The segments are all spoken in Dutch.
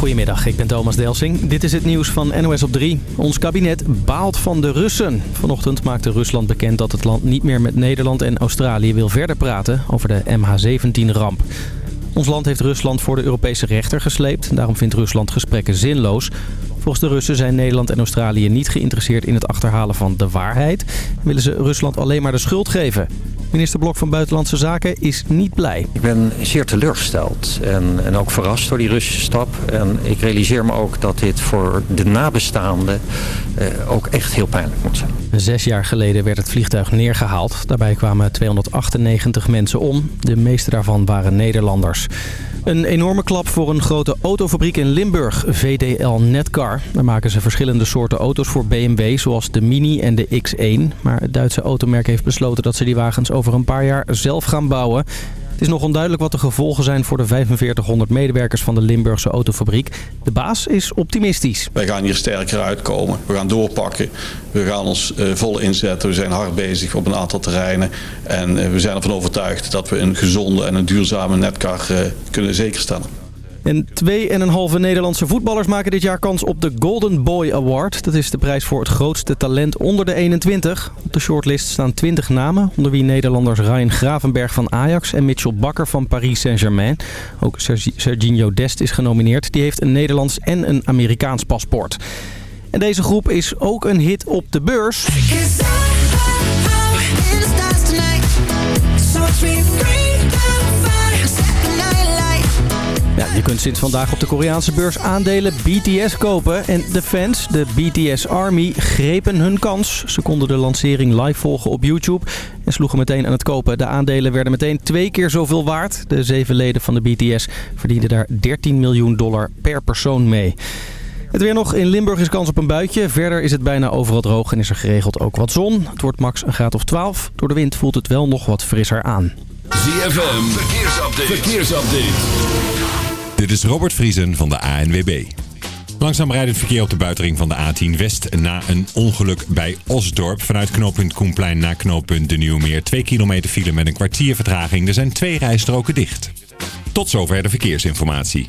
Goedemiddag, ik ben Thomas Delsing. Dit is het nieuws van NOS op 3. Ons kabinet baalt van de Russen. Vanochtend maakte Rusland bekend dat het land niet meer met Nederland en Australië wil verder praten over de MH17-ramp. Ons land heeft Rusland voor de Europese rechter gesleept. Daarom vindt Rusland gesprekken zinloos. Volgens de Russen zijn Nederland en Australië niet geïnteresseerd in het achterhalen van de waarheid. Willen ze Rusland alleen maar de schuld geven. Minister Blok van Buitenlandse Zaken is niet blij. Ik ben zeer teleurgesteld en, en ook verrast door die Russische stap. En ik realiseer me ook dat dit voor de nabestaanden eh, ook echt heel pijnlijk moet zijn. Zes jaar geleden werd het vliegtuig neergehaald. Daarbij kwamen 298 mensen om. De meeste daarvan waren Nederlanders. Een enorme klap voor een grote autofabriek in Limburg, VDL Netcar. Daar maken ze verschillende soorten auto's voor BMW, zoals de Mini en de X1. Maar het Duitse automerk heeft besloten dat ze die wagens over een paar jaar zelf gaan bouwen. Het is nog onduidelijk wat de gevolgen zijn voor de 4500 medewerkers van de Limburgse autofabriek. De baas is optimistisch. Wij gaan hier sterker uitkomen. We gaan doorpakken. We gaan ons uh, vol inzetten. We zijn hard bezig op een aantal terreinen. En uh, we zijn ervan overtuigd dat we een gezonde en een duurzame netcar uh, kunnen zekerstellen. En 2,5 Nederlandse voetballers maken dit jaar kans op de Golden Boy Award. Dat is de prijs voor het grootste talent onder de 21. Op de shortlist staan 20 namen, onder wie Nederlanders Ryan Gravenberg van Ajax en Mitchell Bakker van Paris Saint-Germain. Ook Serginho Dest is genomineerd. Die heeft een Nederlands en een Amerikaans paspoort. En deze groep is ook een hit op de beurs. Je kunt sinds vandaag op de Koreaanse beurs aandelen BTS kopen. En de fans, de BTS Army, grepen hun kans. Ze konden de lancering live volgen op YouTube en sloegen meteen aan het kopen. De aandelen werden meteen twee keer zoveel waard. De zeven leden van de BTS verdienden daar 13 miljoen dollar per persoon mee. Het weer nog. In Limburg is kans op een buitje. Verder is het bijna overal droog en is er geregeld ook wat zon. Het wordt max een graad of 12. Door de wind voelt het wel nog wat frisser aan. ZFM, verkeersupdate. verkeersupdate. Dit is Robert Vriesen van de ANWB. Langzaam rijdt het verkeer op de buitenring van de A10 West na een ongeluk bij Osdorp. Vanuit knooppunt Koenplein naar knooppunt De Nieuwmeer. Twee kilometer file met een kwartier vertraging. Er zijn twee rijstroken dicht. Tot zover de verkeersinformatie.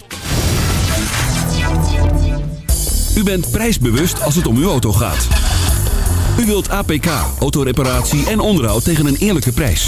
U bent prijsbewust als het om uw auto gaat. U wilt APK, autoreparatie en onderhoud tegen een eerlijke prijs.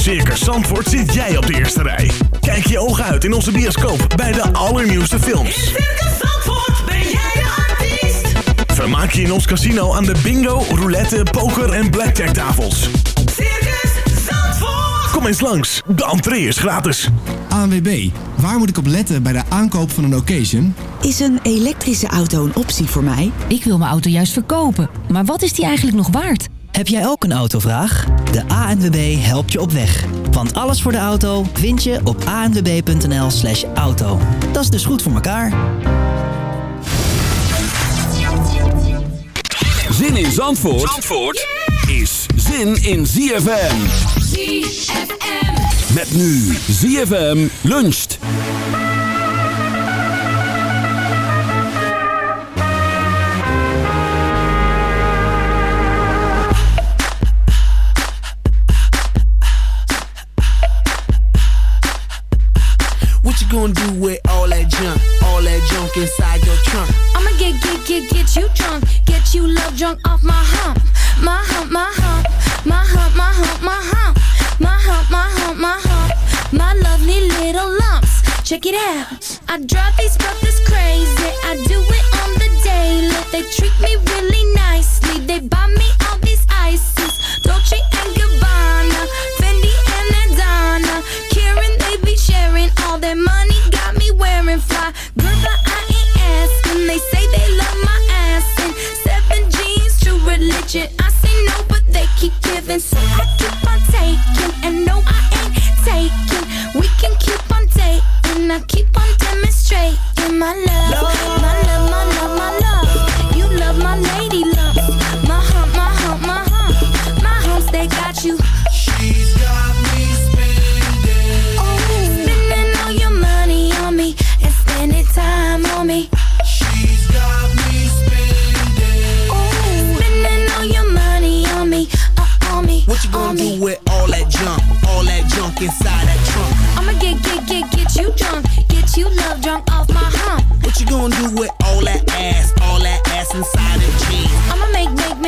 Circus Zandvoort zit jij op de eerste rij. Kijk je ogen uit in onze bioscoop bij de allernieuwste In films. Circus Zandvoort ben jij de artiest. Vermaak je in ons casino aan de bingo, roulette, poker en blackjack tafels. Circus Zandvoort. Kom eens langs, de entree is gratis. ANWB, waar moet ik op letten bij de aankoop van een occasion? Is een elektrische auto een optie voor mij? Ik wil mijn auto juist verkopen. Maar wat is die eigenlijk nog waard? Heb jij ook een autovraag? De ANWB helpt je op weg. Want alles voor de auto vind je op anwb.nl slash auto. Dat is dus goed voor elkaar. Zin in Zandvoort, Zandvoort is zin in ZFM. ZFM. Met nu ZFM luncht. Check it out. I drive these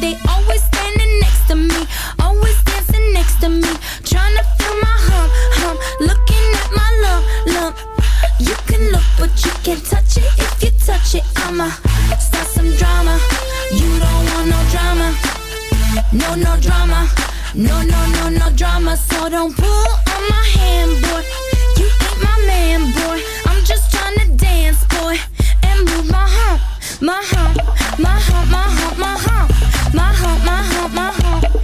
They always standing next to me, always dancing next to me, trying to feel my hump, hump, looking at my lump, lump. You can look, but you can't touch it. If you touch it, I'ma start some drama. You don't want no drama, no no drama, no no no no drama. So don't pull on my hand, boy. You ain't my man, boy. I'm just trying to dance, boy, and move my hump, hump, my hump, my hump, my hump,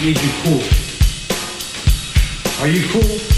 You cool. Are you cool?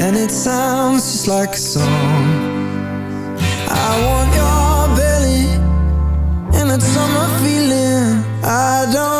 And it sounds just like a song. I want your belly And that summer feeling. I don't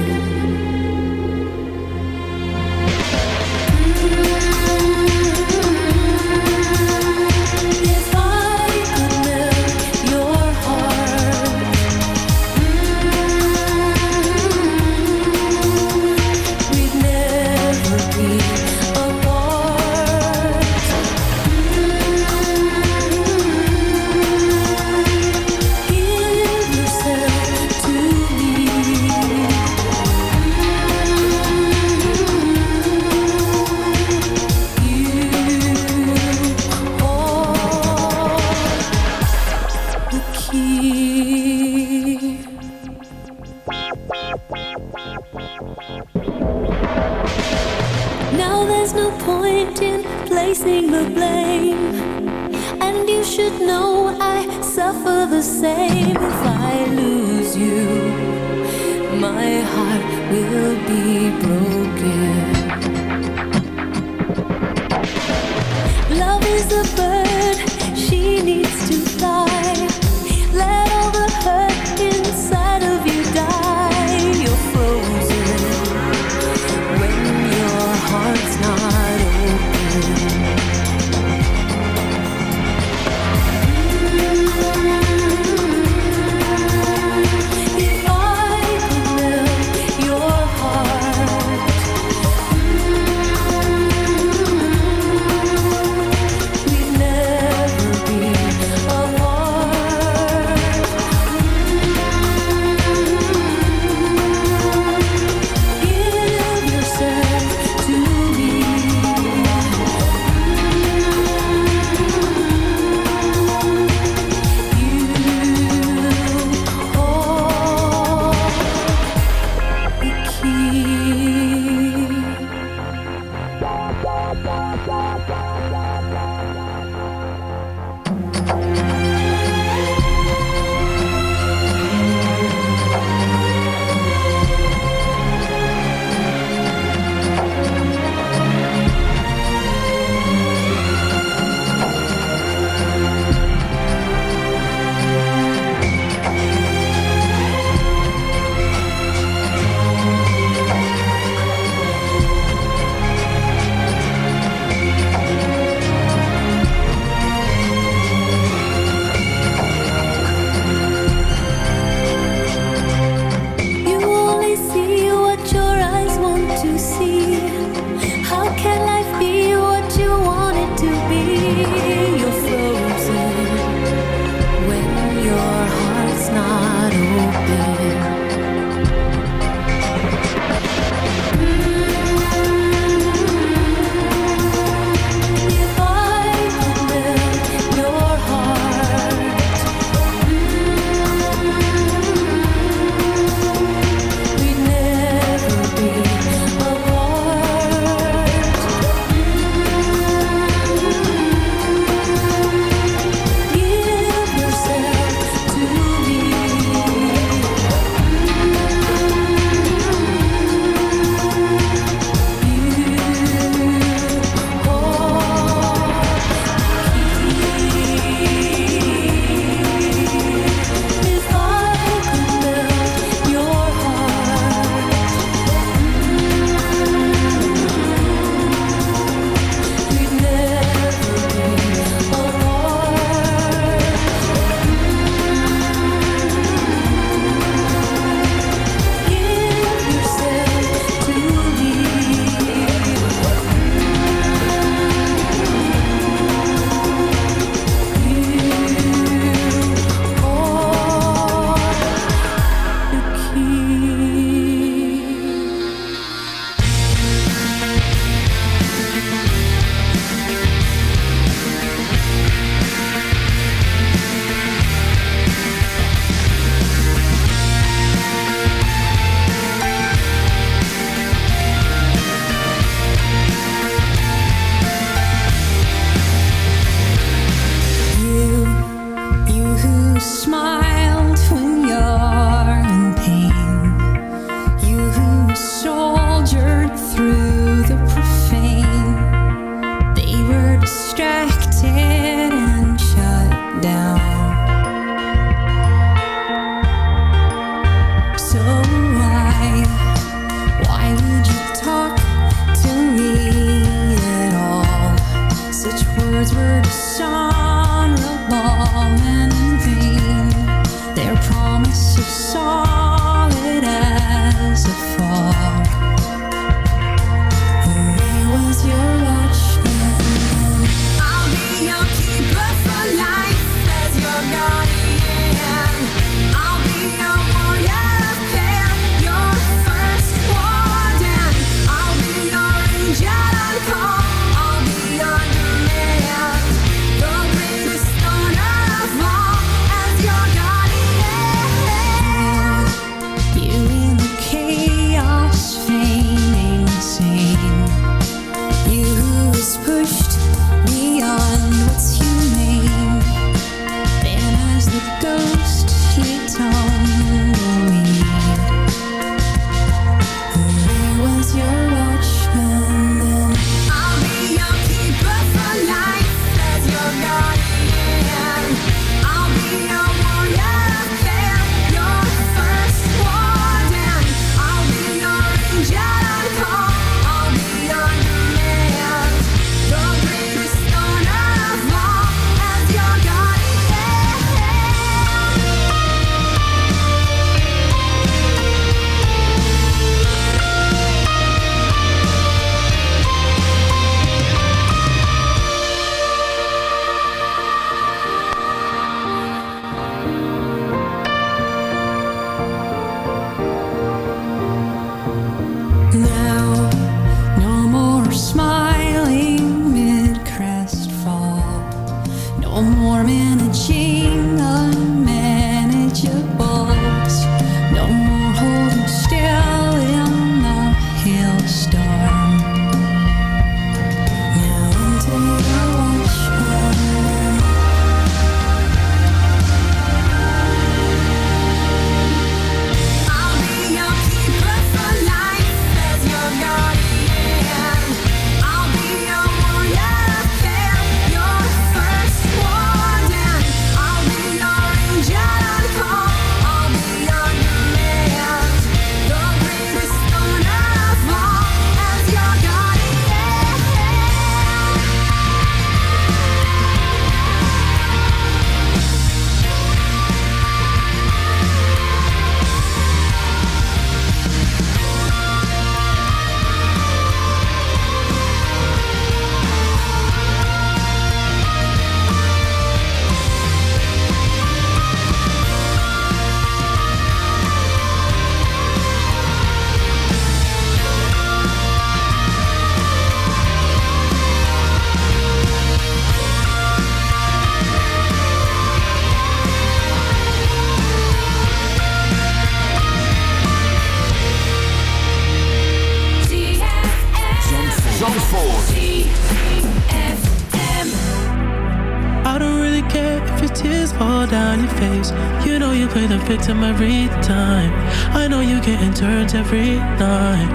every night.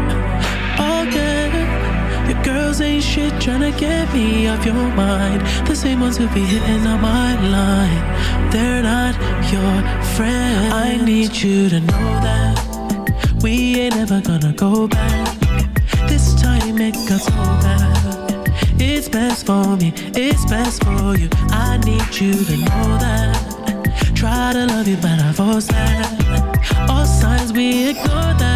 Again, your girls ain't shit tryna get me off your mind. The same ones who be hitting on my line. They're not your friends. I need you to know that we ain't ever gonna go back. This time it got so bad. It's best for me, it's best for you. I need you to know that. Try to love you, but I force that. All signs we ignore that.